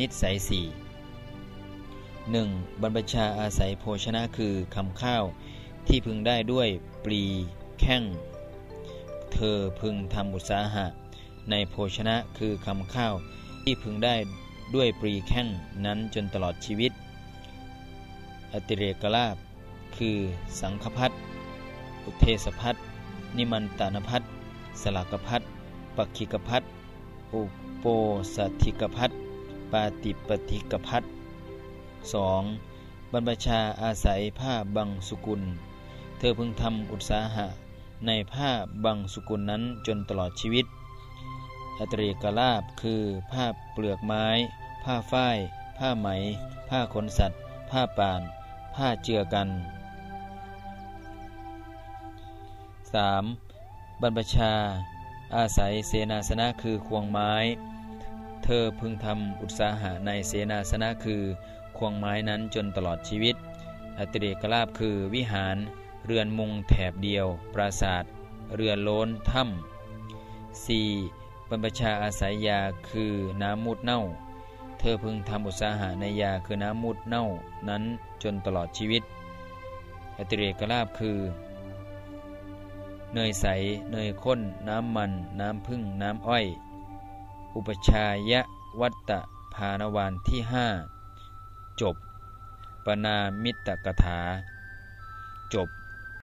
นิสัยสี่หนึ่งบรรพชาอาศัยโภชนะคือคำข้าวที่พึงได้ด้วยปลีแข้ง เธอพึงทำอุตสาหะ ในโภชนะคือคำข้าวที่พึงได้ด้วยปรีแข้งนั้นจนตลอดชีวิต อติเรกลาบคือสังคพัทอุเทสพัทนิมันตานพัทสลากพัทปักขิกพัทอุโปสัติกพัท ปาติปฏิกพัท 2. บรรพชาอาศัยผ้าบังสุกุล เธอพึงทำอุตสาหะในผ้าบังสุกุลนั้นจนตลอดชีวิต อัตริกลาบคือผ้าเปลือกไม้ ผ้าฝ้าย ผ้าไหม ผ้าขนสัตว์ ผ้าป่าน ผ้าเจือกัน 3. บรรพชา อาศัยเสนาสนะคือควงไม้ เธอพึงทำอุตสาหะในเสนาสนะคือ ควงไม้นั้นจนตลอดชีวิตอัตเรกลาบคือวิหาร เรือนมุงแถบเดียว ปราศาสตร์เรือนโล้นถ้ำ 4. บรรพชาอาศัยยาคือน้ำมูดเน่า เธอพึงทำอุตสาหะในยาคือน้ำมูดเน่านั้นจนตลอดชีวิตอัตเรกลาบคือ เนยใส เนยข้น น้ำมัน น้ำพึ่ง น้ำอ้อย อุปชายวัตตภานวานที่ห้าจบ ปนามิตรกถา จบ